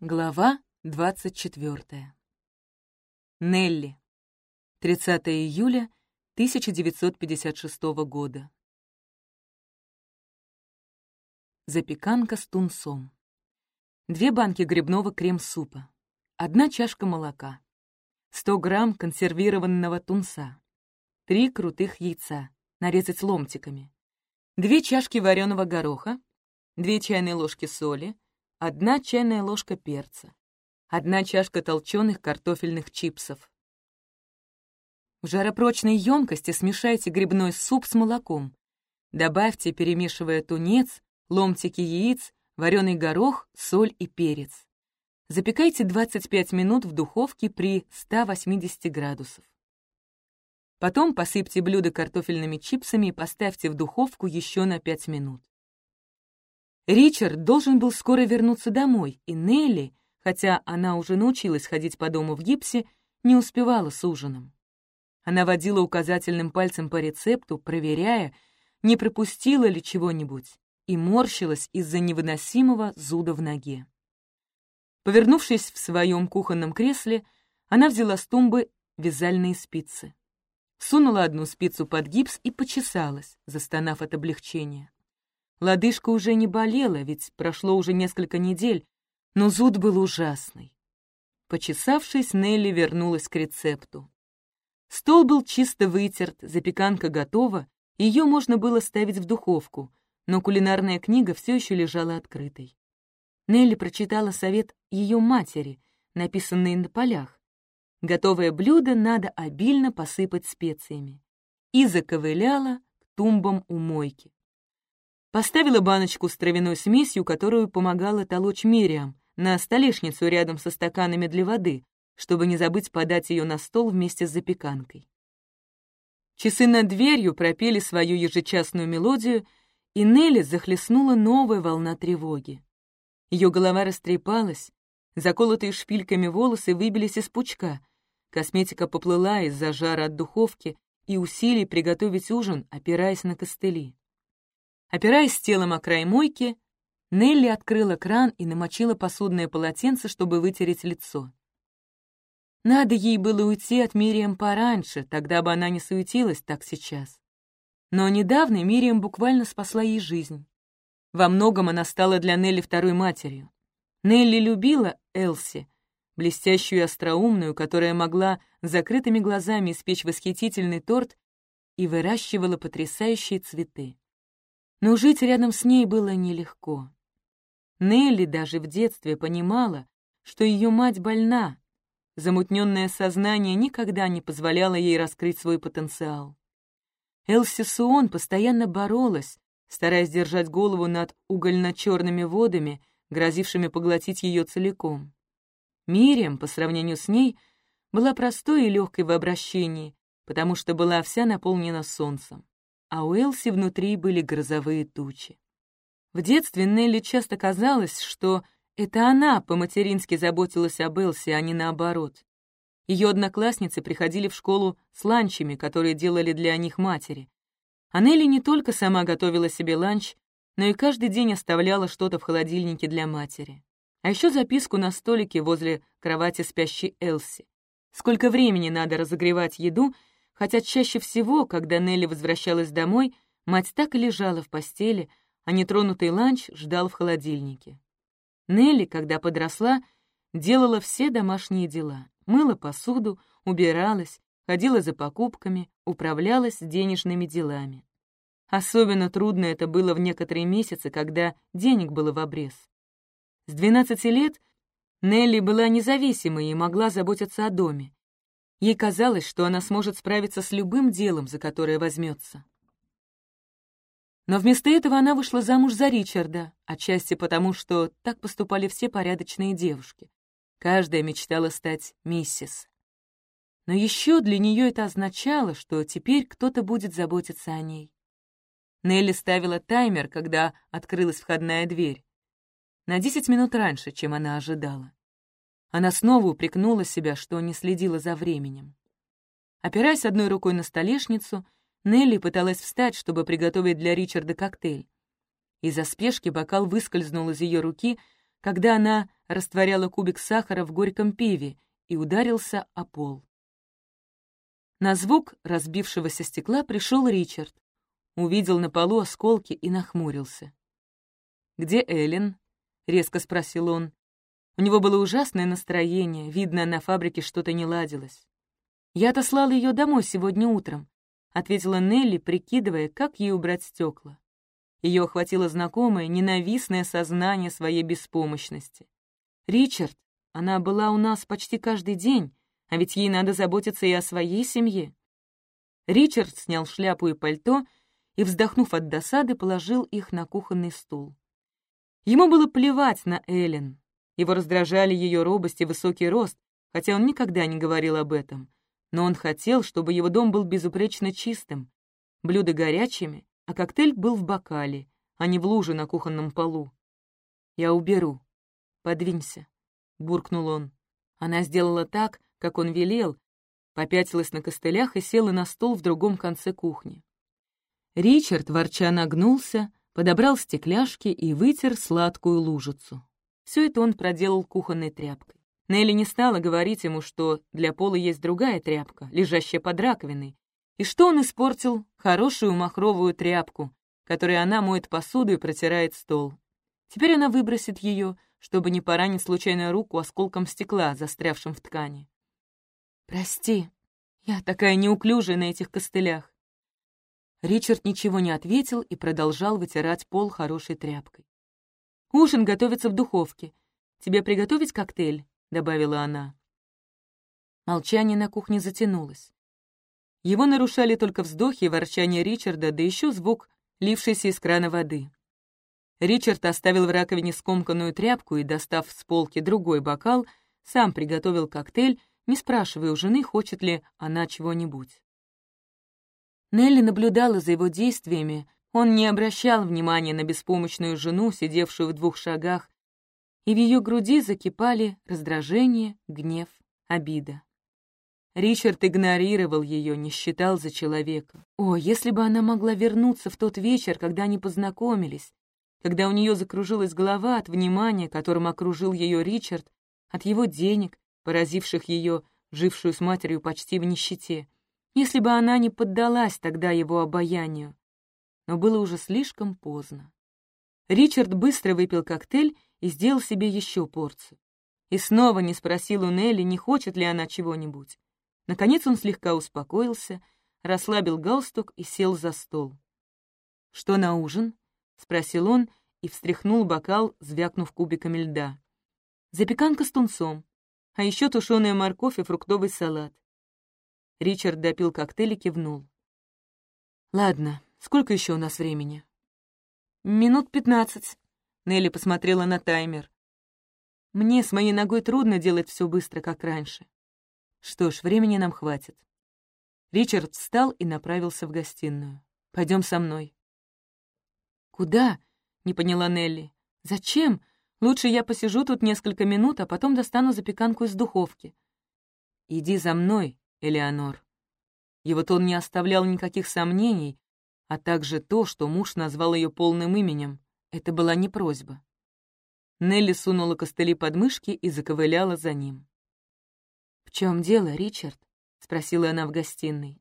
Глава 24. Нелли. 30 июля 1956 года. Запеканка с тунцом. Две банки грибного крем-супа. Одна чашка молока. 100 грамм консервированного тунца. Три крутых яйца. Нарезать ломтиками. Две чашки вареного гороха. Две чайные ложки соли одна чайная ложка перца, одна чашка толченых картофельных чипсов. В жаропрочной емкости смешайте грибной суп с молоком. Добавьте, перемешивая тунец, ломтики яиц, вареный горох, соль и перец. Запекайте 25 минут в духовке при 180 градусов. Потом посыпьте блюдо картофельными чипсами и поставьте в духовку еще на 5 минут. Ричард должен был скоро вернуться домой, и Нелли, хотя она уже научилась ходить по дому в гипсе, не успевала с ужином. Она водила указательным пальцем по рецепту, проверяя, не пропустила ли чего-нибудь, и морщилась из-за невыносимого зуда в ноге. Повернувшись в своем кухонном кресле, она взяла с тумбы вязальные спицы. Сунула одну спицу под гипс и почесалась, застонав от облегчения. Лодыжка уже не болела, ведь прошло уже несколько недель, но зуд был ужасный. Почесавшись, Нелли вернулась к рецепту. Стол был чисто вытерт, запеканка готова, ее можно было ставить в духовку, но кулинарная книга все еще лежала открытой. Нелли прочитала совет ее матери, написанный на полях. Готовое блюдо надо обильно посыпать специями. И заковыляла к тумбам у мойки. Поставила баночку с травяной смесью, которую помогала толочь Мириам, на столешницу рядом со стаканами для воды, чтобы не забыть подать ее на стол вместе с запеканкой. Часы над дверью пропели свою ежечасную мелодию, и Нелли захлестнула новая волна тревоги. Ее голова растрепалась, заколотые шпильками волосы выбились из пучка, косметика поплыла из-за жара от духовки и усилий приготовить ужин, опираясь на костыли. Опираясь телом о край мойки, Нелли открыла кран и намочила посудное полотенце, чтобы вытереть лицо. Надо ей было уйти от Мириам пораньше, тогда бы она не суетилась так сейчас. Но недавно Мириам буквально спасла ей жизнь. Во многом она стала для Нелли второй матерью. Нелли любила Элси, блестящую и остроумную, которая могла закрытыми глазами испечь восхитительный торт и выращивала потрясающие цветы но жить рядом с ней было нелегко. Нелли даже в детстве понимала, что ее мать больна. Замутненное сознание никогда не позволяло ей раскрыть свой потенциал. Элси Суон постоянно боролась, стараясь держать голову над угольно-черными водами, грозившими поглотить ее целиком. Мириам, по сравнению с ней, была простой и легкой в обращении, потому что была вся наполнена солнцем а у Элси внутри были грозовые тучи. В детстве Нелли часто казалось, что это она по-матерински заботилась об Элси, а не наоборот. Ее одноклассницы приходили в школу с ланчами, которые делали для них матери. А Нелли не только сама готовила себе ланч, но и каждый день оставляла что-то в холодильнике для матери. А еще записку на столике возле кровати спящей Элси. Сколько времени надо разогревать еду — хотя чаще всего, когда Нелли возвращалась домой, мать так и лежала в постели, а нетронутый ланч ждал в холодильнике. Нелли, когда подросла, делала все домашние дела, мыла посуду, убиралась, ходила за покупками, управлялась денежными делами. Особенно трудно это было в некоторые месяцы, когда денег было в обрез. С 12 лет Нелли была независимой и могла заботиться о доме. Ей казалось, что она сможет справиться с любым делом, за которое возьмется. Но вместо этого она вышла замуж за Ричарда, отчасти потому, что так поступали все порядочные девушки. Каждая мечтала стать миссис. Но еще для нее это означало, что теперь кто-то будет заботиться о ней. Нелли ставила таймер, когда открылась входная дверь. На десять минут раньше, чем она ожидала. Она снова упрекнула себя, что не следила за временем. Опираясь одной рукой на столешницу, Нелли пыталась встать, чтобы приготовить для Ричарда коктейль. Из-за спешки бокал выскользнул из ее руки, когда она растворяла кубик сахара в горьком пиве и ударился о пол. На звук разбившегося стекла пришел Ричард. Увидел на полу осколки и нахмурился. «Где Эллен?» — резко спросил он. У него было ужасное настроение, видно, на фабрике что-то не ладилось. «Я отослала ее домой сегодня утром», — ответила Нелли, прикидывая, как ей убрать стекла. Ее охватило знакомое, ненавистное сознание своей беспомощности. «Ричард, она была у нас почти каждый день, а ведь ей надо заботиться и о своей семье». Ричард снял шляпу и пальто и, вздохнув от досады, положил их на кухонный стул. Ему было плевать на Эллен. Его раздражали ее робость и высокий рост, хотя он никогда не говорил об этом. Но он хотел, чтобы его дом был безупречно чистым, блюда горячими, а коктейль был в бокале, а не в луже на кухонном полу. «Я уберу. Подвинься», — буркнул он. Она сделала так, как он велел, попятилась на костылях и села на стол в другом конце кухни. Ричард, ворча, нагнулся, подобрал стекляшки и вытер сладкую лужицу. Все это он проделал кухонной тряпкой. Нелли не стала говорить ему, что для пола есть другая тряпка, лежащая под раковиной, и что он испортил хорошую махровую тряпку, которой она моет посуду и протирает стол. Теперь она выбросит ее, чтобы не поранить случайно руку осколком стекла, застрявшим в ткани. «Прости, я такая неуклюжая на этих костылях». Ричард ничего не ответил и продолжал вытирать пол хорошей тряпкой. «Ужин готовится в духовке. Тебе приготовить коктейль?» — добавила она. Молчание на кухне затянулось. Его нарушали только вздохи и ворчание Ричарда, да еще звук, лившийся из крана воды. Ричард оставил в раковине скомканную тряпку и, достав с полки другой бокал, сам приготовил коктейль, не спрашивая у жены, хочет ли она чего-нибудь. Нелли наблюдала за его действиями, он не обращал внимания на беспомощную жену, сидевшую в двух шагах, и в ее груди закипали раздражение, гнев, обида. Ричард игнорировал ее, не считал за человека. О, если бы она могла вернуться в тот вечер, когда они познакомились, когда у нее закружилась голова от внимания, которым окружил ее Ричард, от его денег, поразивших ее, жившую с матерью почти в нищете. Если бы она не поддалась тогда его обаянию. Но было уже слишком поздно. Ричард быстро выпил коктейль и сделал себе еще порцию. И снова не спросил у Нелли, не хочет ли она чего-нибудь. Наконец он слегка успокоился, расслабил галстук и сел за стол. «Что на ужин?» — спросил он и встряхнул бокал, звякнув кубиками льда. «Запеканка с тунцом, а еще тушеная морковь и фруктовый салат». Ричард допил коктейль и кивнул. «Ладно, сколько еще у нас времени?» «Минут пятнадцать», — Нелли посмотрела на таймер. «Мне с моей ногой трудно делать все быстро, как раньше. Что ж, времени нам хватит. Ричард встал и направился в гостиную. Пойдем со мной. Куда? Не поняла Нелли. Зачем? Лучше я посижу тут несколько минут, а потом достану запеканку из духовки. Иди за мной, Элеонор. Его тон не оставлял никаких сомнений, а также то, что муж назвал ее полным именем. Это была не просьба. Нелли сунула костыли под мышки и заковыляла за ним. «В чем дело, Ричард?» — спросила она в гостиной.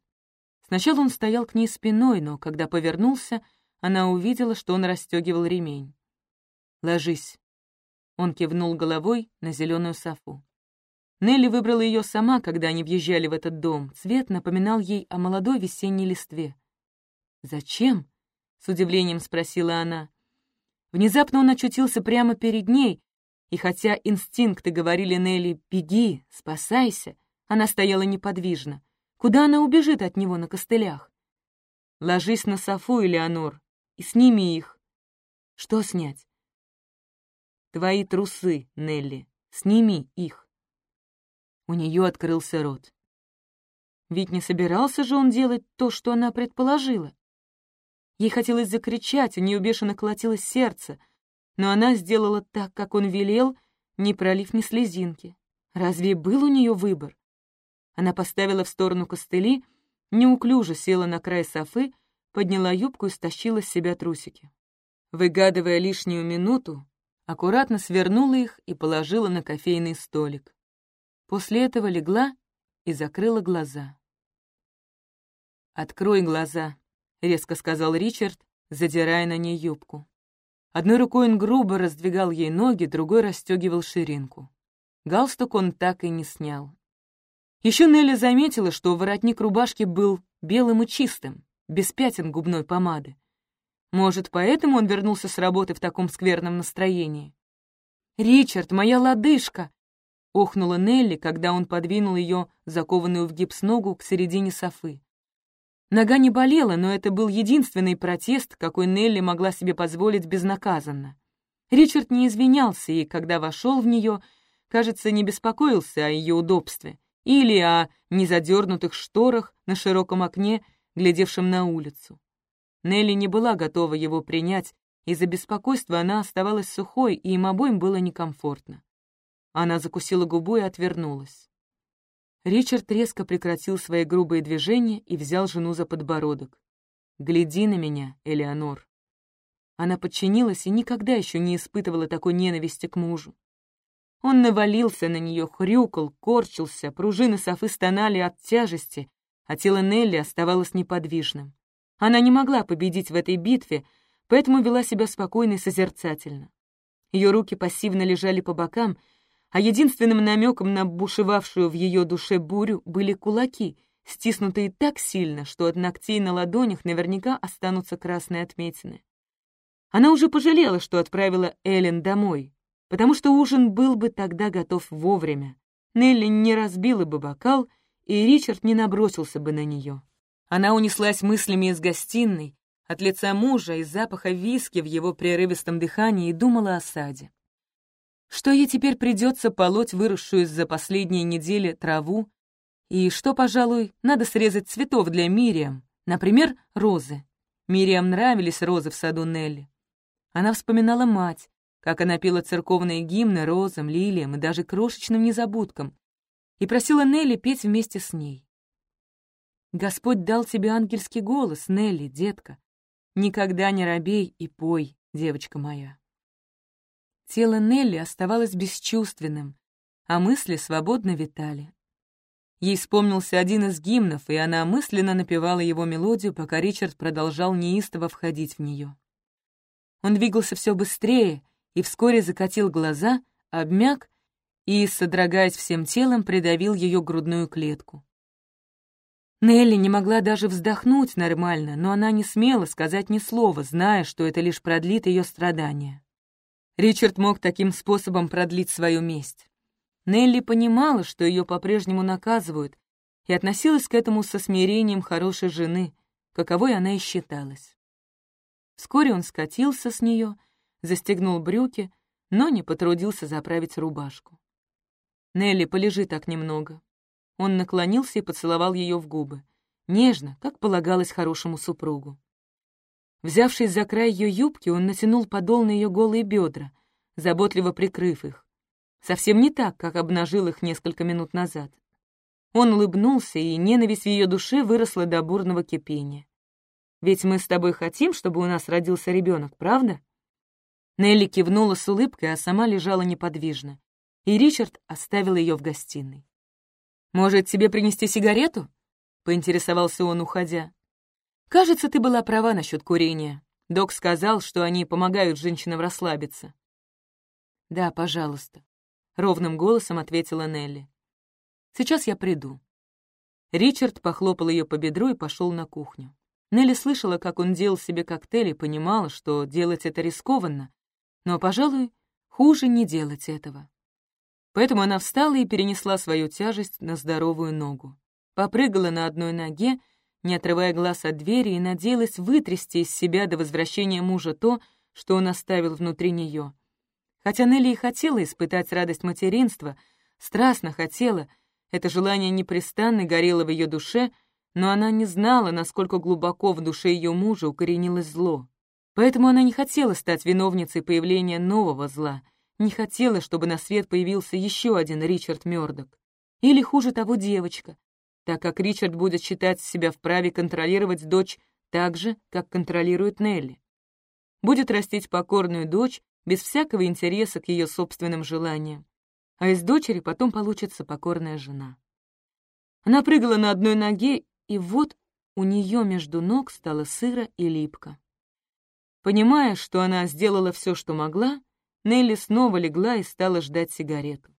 Сначала он стоял к ней спиной, но когда повернулся, она увидела, что он расстегивал ремень. «Ложись». Он кивнул головой на зеленую софу. Нелли выбрала ее сама, когда они въезжали в этот дом. Цвет напоминал ей о молодой весенней листве. «Зачем?» — с удивлением спросила она. Внезапно он очутился прямо перед ней, и хотя инстинкты говорили Нелли «беги, спасайся», она стояла неподвижно. Куда она убежит от него на костылях? Ложись на софу, Элеонор, и сними их. Что снять? Твои трусы, Нелли, сними их. У нее открылся рот. Ведь не собирался же он делать то, что она предположила. Ей хотелось закричать, у нее бешено колотилось сердце — но она сделала так, как он велел, не пролив ни слезинки. Разве был у нее выбор? Она поставила в сторону костыли, неуклюже села на край софы, подняла юбку и стащила с себя трусики. Выгадывая лишнюю минуту, аккуратно свернула их и положила на кофейный столик. После этого легла и закрыла глаза. «Открой глаза», — резко сказал Ричард, задирая на ней юбку. Одной рукой он грубо раздвигал ей ноги, другой расстегивал ширинку. Галстук он так и не снял. Еще Нелли заметила, что воротник рубашки был белым и чистым, без пятен губной помады. Может, поэтому он вернулся с работы в таком скверном настроении? «Ричард, моя лодыжка!» — охнула Нелли, когда он подвинул ее, закованную в гипс ногу, к середине софы. Нога не болела, но это был единственный протест, какой Нелли могла себе позволить безнаказанно. Ричард не извинялся, и, когда вошел в нее, кажется, не беспокоился о ее удобстве или о незадернутых шторах на широком окне, глядевшем на улицу. Нелли не была готова его принять, из-за беспокойства она оставалась сухой, и им обоим было некомфортно. Она закусила губу и отвернулась. Ричард резко прекратил свои грубые движения и взял жену за подбородок. «Гляди на меня, Элеонор». Она подчинилась и никогда еще не испытывала такой ненависти к мужу. Он навалился на нее, хрюкал, корчился, пружины софы стонали от тяжести, а тело Нелли оставалось неподвижным. Она не могла победить в этой битве, поэтому вела себя спокойно и созерцательно. Ее руки пассивно лежали по бокам, а единственным намеком на бушевавшую в ее душе бурю были кулаки, стиснутые так сильно, что от ногтей на ладонях наверняка останутся красные отметины. Она уже пожалела, что отправила Эллен домой, потому что ужин был бы тогда готов вовремя. Нелли не разбила бы бокал, и Ричард не набросился бы на нее. Она унеслась мыслями из гостиной, от лица мужа и запаха виски в его прерывистом дыхании и думала о саде что ей теперь придется полоть выросшую за последние недели траву, и что, пожалуй, надо срезать цветов для Мириам, например, розы. Мириам нравились розы в саду Нелли. Она вспоминала мать, как она пела церковные гимны розам, лилиям и даже крошечным незабудкам, и просила Нелли петь вместе с ней. «Господь дал тебе ангельский голос, Нелли, детка. Никогда не робей и пой, девочка моя». Тело Нелли оставалось бесчувственным, а мысли свободно витали. Ей вспомнился один из гимнов, и она мысленно напевала его мелодию, пока Ричард продолжал неистово входить в нее. Он двигался все быстрее и вскоре закатил глаза, обмяк и, содрогаясь всем телом, придавил ее грудную клетку. Нелли не могла даже вздохнуть нормально, но она не смела сказать ни слова, зная, что это лишь продлит ее страдания. Ричард мог таким способом продлить свою месть. Нелли понимала, что ее по-прежнему наказывают, и относилась к этому со смирением хорошей жены, каковой она и считалась. Вскоре он скатился с нее, застегнул брюки, но не потрудился заправить рубашку. «Нелли, полежи так немного». Он наклонился и поцеловал ее в губы, нежно, как полагалось хорошему супругу. Взявшись за край ее юбки, он натянул подол на ее голые бедра, заботливо прикрыв их. Совсем не так, как обнажил их несколько минут назад. Он улыбнулся, и ненависть в ее душе выросла до бурного кипения. «Ведь мы с тобой хотим, чтобы у нас родился ребенок, правда?» Нелли кивнула с улыбкой, а сама лежала неподвижно, и Ричард оставил ее в гостиной. «Может, тебе принести сигарету?» — поинтересовался он, уходя. «Кажется, ты была права насчет курения. Док сказал, что они помогают женщинам расслабиться». «Да, пожалуйста», — ровным голосом ответила Нелли. «Сейчас я приду». Ричард похлопал ее по бедру и пошел на кухню. Нелли слышала, как он делал себе коктейль и понимала, что делать это рискованно, но, пожалуй, хуже не делать этого. Поэтому она встала и перенесла свою тяжесть на здоровую ногу. Попрыгала на одной ноге не отрывая глаз от двери, и надеялась вытрясти из себя до возвращения мужа то, что он оставил внутри нее. Хотя Нелли и хотела испытать радость материнства, страстно хотела, это желание непрестанно горело в ее душе, но она не знала, насколько глубоко в душе ее мужа укоренилось зло. Поэтому она не хотела стать виновницей появления нового зла, не хотела, чтобы на свет появился еще один Ричард Мёрдок. Или, хуже того, девочка, так как Ричард будет считать себя вправе контролировать дочь так же, как контролирует Нелли. Будет растить покорную дочь, без всякого интереса к ее собственным желаниям, а из дочери потом получится покорная жена. Она прыгала на одной ноге, и вот у нее между ног стало сыро и липко. Понимая, что она сделала все, что могла, Нелли снова легла и стала ждать сигарету.